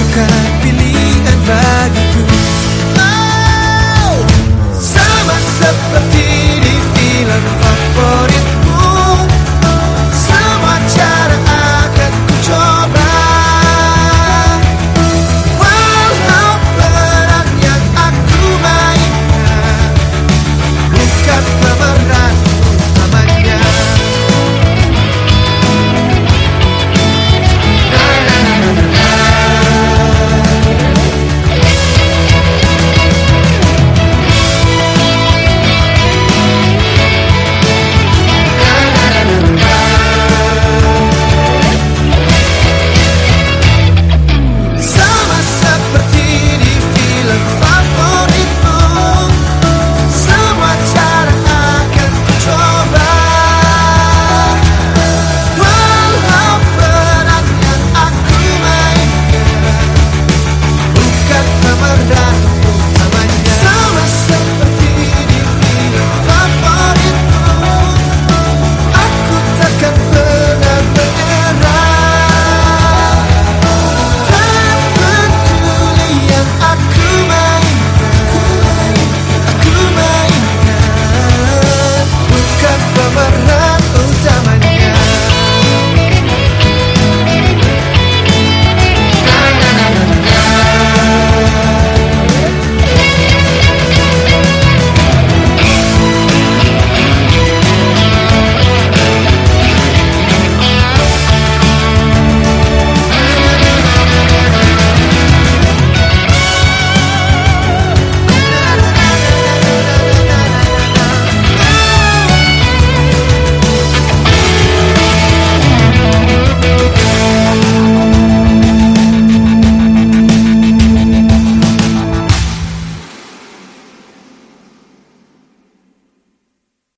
Bukan pilihan bagiku